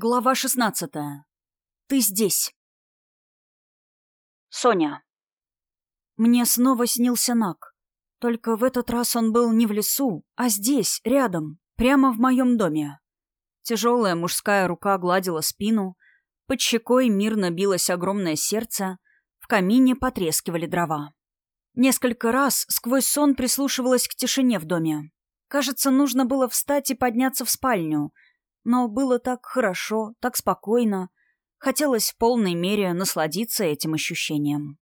Глава шестнадцатая. Ты здесь. Соня. Мне снова снился Нак. Только в этот раз он был не в лесу, а здесь, рядом, прямо в моем доме. Тяжелая мужская рука гладила спину, под щекой мирно билось огромное сердце, в камине потрескивали дрова. Несколько раз сквозь сон прислушивалась к тишине в доме. Кажется, нужно было встать и подняться в спальню — но было так хорошо, так спокойно. Хотелось в полной мере насладиться этим ощущением.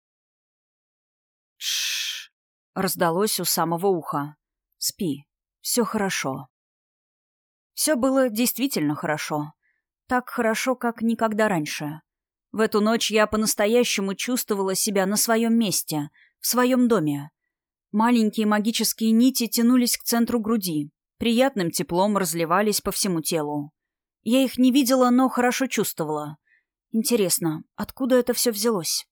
Шш! раздалось у самого уха. Спи. Все хорошо. Все было действительно хорошо. Так хорошо, как никогда раньше. В эту ночь я по-настоящему чувствовала себя на своем месте, в своем доме. Маленькие магические нити тянулись к центру груди, приятным теплом разливались по всему телу. Я их не видела, но хорошо чувствовала. Интересно, откуда это все взялось?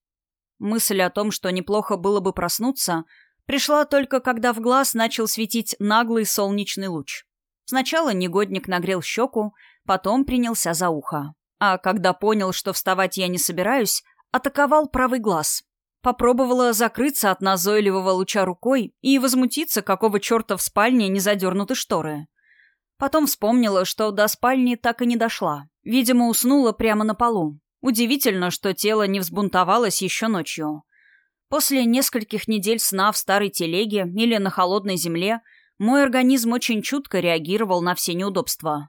Мысль о том, что неплохо было бы проснуться, пришла только когда в глаз начал светить наглый солнечный луч. Сначала негодник нагрел щеку, потом принялся за ухо. А когда понял, что вставать я не собираюсь, атаковал правый глаз. Попробовала закрыться от назойливого луча рукой и возмутиться, какого черта в спальне не задернуты шторы. Потом вспомнила, что до спальни так и не дошла. Видимо, уснула прямо на полу. Удивительно, что тело не взбунтовалось еще ночью. После нескольких недель сна в старой телеге или на холодной земле мой организм очень чутко реагировал на все неудобства.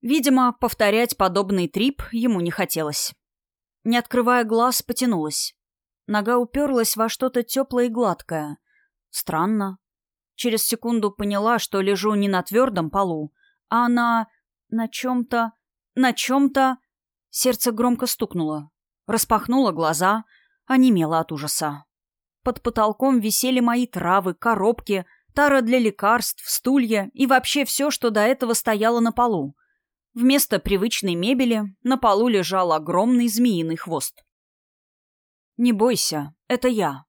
Видимо, повторять подобный трип ему не хотелось. Не открывая глаз, потянулась. Нога уперлась во что-то теплое и гладкое. Странно. Через секунду поняла, что лежу не на твердом полу, а на... на чем-то... на чем-то... Сердце громко стукнуло. Распахнуло глаза, онемело от ужаса. Под потолком висели мои травы, коробки, тара для лекарств, стулья и вообще все, что до этого стояло на полу. Вместо привычной мебели на полу лежал огромный змеиный хвост. «Не бойся, это я».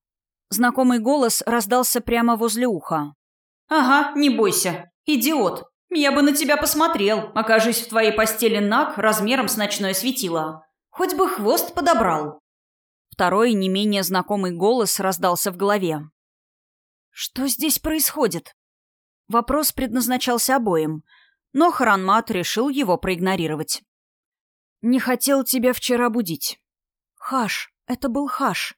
Знакомый голос раздался прямо возле уха. «Ага, не бойся. Идиот. Я бы на тебя посмотрел, окажись в твоей постели наг размером с ночное светило. Хоть бы хвост подобрал. Второй, не менее знакомый голос раздался в голове. «Что здесь происходит?» Вопрос предназначался обоим, но Харанмат решил его проигнорировать. «Не хотел тебя вчера будить». «Хаш, это был Хаш».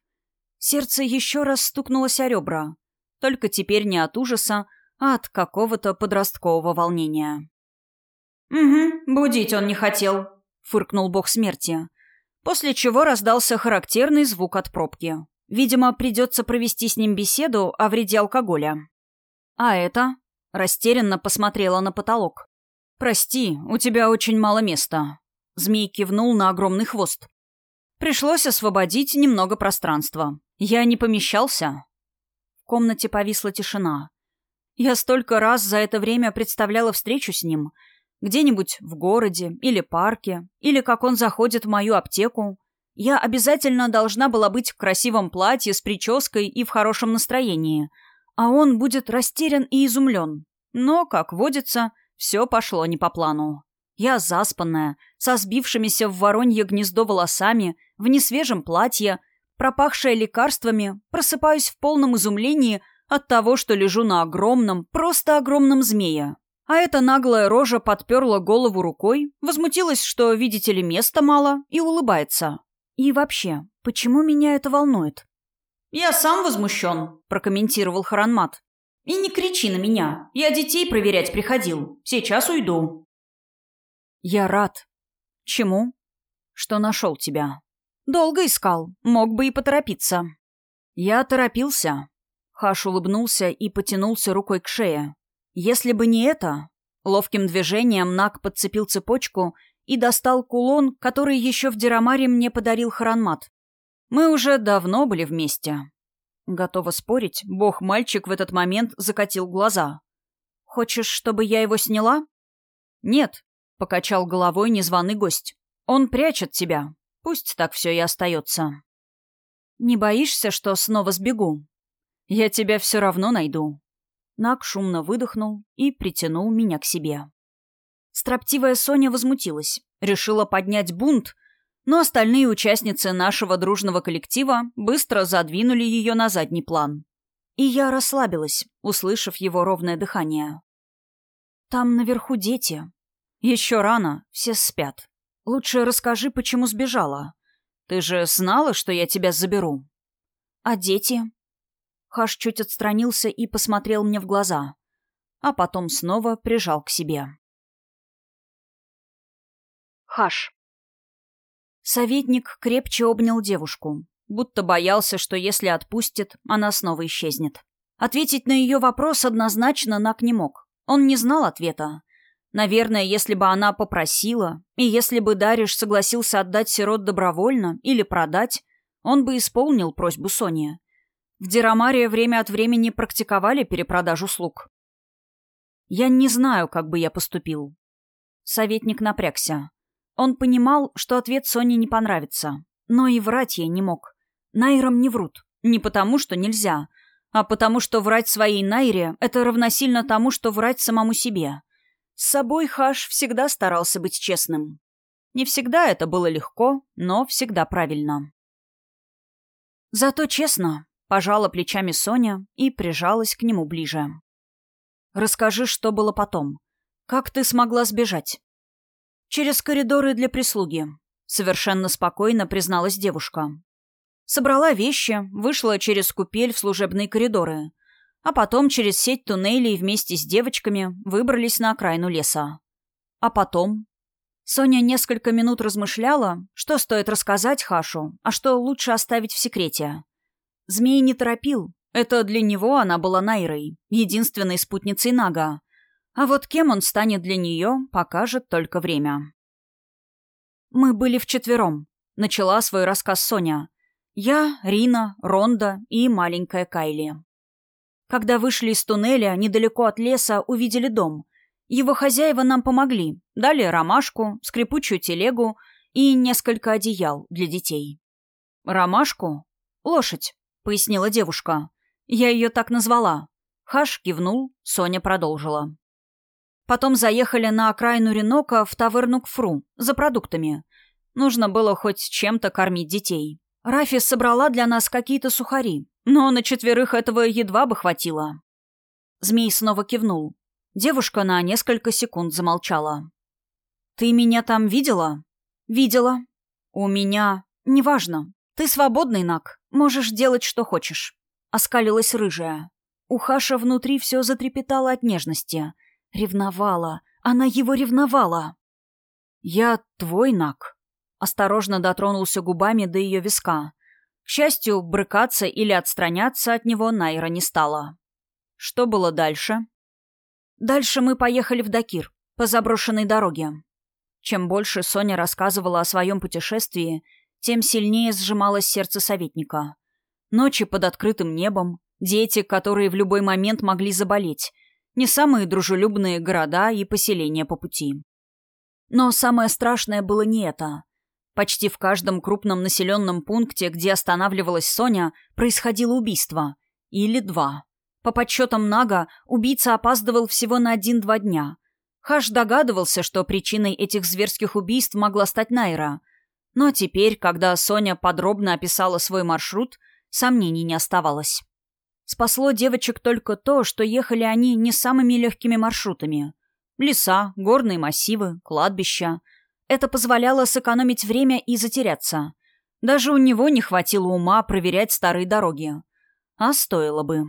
Сердце еще раз стукнулось о ребра. Только теперь не от ужаса, от какого-то подросткового волнения. «Угу, будить он не хотел», — фыркнул бог смерти. После чего раздался характерный звук от пробки. Видимо, придется провести с ним беседу о вреде алкоголя. «А это?» — растерянно посмотрела на потолок. «Прости, у тебя очень мало места». Змей кивнул на огромный хвост. Пришлось освободить немного пространства. Я не помещался. В комнате повисла тишина. Я столько раз за это время представляла встречу с ним. Где-нибудь в городе или парке, или как он заходит в мою аптеку. Я обязательно должна была быть в красивом платье с прической и в хорошем настроении. А он будет растерян и изумлен. Но, как водится, все пошло не по плану. Я заспанная, со сбившимися в воронье гнездо волосами, в несвежем платье, пропахшая лекарствами, просыпаюсь в полном изумлении – от того, что лежу на огромном, просто огромном змее. А эта наглая рожа подперла голову рукой, возмутилась, что, видите ли, места мало, и улыбается. И вообще, почему меня это волнует? «Я сам возмущен», — прокомментировал Харанмат. «И не кричи на меня. Я детей проверять приходил. Сейчас уйду». «Я рад». «Чему?» «Что нашел тебя». «Долго искал. Мог бы и поторопиться». «Я торопился. Хаш улыбнулся и потянулся рукой к шее. Если бы не это... Ловким движением Нак подцепил цепочку и достал кулон, который еще в Дирамаре мне подарил Харанмат. Мы уже давно были вместе. Готова спорить, бог-мальчик в этот момент закатил глаза. «Хочешь, чтобы я его сняла?» «Нет», — покачал головой незваный гость. «Он прячет тебя. Пусть так все и остается». «Не боишься, что снова сбегу?» Я тебя все равно найду». Нак шумно выдохнул и притянул меня к себе. Строптивая Соня возмутилась. Решила поднять бунт, но остальные участницы нашего дружного коллектива быстро задвинули ее на задний план. И я расслабилась, услышав его ровное дыхание. «Там наверху дети. Еще рано, все спят. Лучше расскажи, почему сбежала. Ты же знала, что я тебя заберу?» «А дети?» Хаш чуть отстранился и посмотрел мне в глаза, а потом снова прижал к себе. Хаш. Советник крепче обнял девушку, будто боялся, что если отпустит, она снова исчезнет. Ответить на ее вопрос однозначно Нак не мог. Он не знал ответа. Наверное, если бы она попросила, и если бы Дариш согласился отдать сирот добровольно или продать, он бы исполнил просьбу Сони. В Дирамаре время от времени практиковали перепродажу слуг. «Я не знаю, как бы я поступил». Советник напрягся. Он понимал, что ответ Соне не понравится, но и врать ей не мог. Найрам не врут. Не потому, что нельзя, а потому, что врать своей Найре — это равносильно тому, что врать самому себе. С собой Хаш всегда старался быть честным. Не всегда это было легко, но всегда правильно. Зато честно, пожала плечами Соня и прижалась к нему ближе. «Расскажи, что было потом. Как ты смогла сбежать?» «Через коридоры для прислуги», — совершенно спокойно призналась девушка. Собрала вещи, вышла через купель в служебные коридоры, а потом через сеть туннелей вместе с девочками выбрались на окраину леса. А потом... Соня несколько минут размышляла, что стоит рассказать Хашу, а что лучше оставить в секрете. Змей не торопил. Это для него она была Найрой, единственной спутницей Нага. А вот кем он станет для нее, покажет только время. «Мы были вчетвером», — начала свой рассказ Соня. «Я, Рина, Ронда и маленькая Кайли». Когда вышли из туннеля, недалеко от леса увидели дом. Его хозяева нам помогли, дали ромашку, скрипучую телегу и несколько одеял для детей. «Ромашку? Лошадь», — пояснила девушка. «Я ее так назвала». Хаш кивнул, Соня продолжила. Потом заехали на окраину Ренока в таверну Кфру за продуктами. Нужно было хоть чем-то кормить детей. Рафи собрала для нас какие-то сухари, но на четверых этого едва бы хватило. Змей снова кивнул. Девушка на несколько секунд замолчала. «Ты меня там видела?» «Видела. У меня... Неважно. Ты свободный, Нак. Можешь делать, что хочешь». Оскалилась рыжая. У Хаша внутри все затрепетало от нежности. Ревновала. Она его ревновала. «Я твой, Нак». Осторожно дотронулся губами до ее виска. К счастью, брыкаться или отстраняться от него Найра не стала. Что было дальше? Дальше мы поехали в Дакир, по заброшенной дороге. Чем больше Соня рассказывала о своем путешествии, тем сильнее сжималось сердце советника. Ночи под открытым небом, дети, которые в любой момент могли заболеть, не самые дружелюбные города и поселения по пути. Но самое страшное было не это. Почти в каждом крупном населенном пункте, где останавливалась Соня, происходило убийство. Или два. По подсчетам Нага, убийца опаздывал всего на один-два дня. Хаш догадывался, что причиной этих зверских убийств могла стать Найра. Но теперь, когда Соня подробно описала свой маршрут, сомнений не оставалось. Спасло девочек только то, что ехали они не самыми легкими маршрутами. Леса, горные массивы, кладбища — это позволяло сэкономить время и затеряться. Даже у него не хватило ума проверять старые дороги. А стоило бы.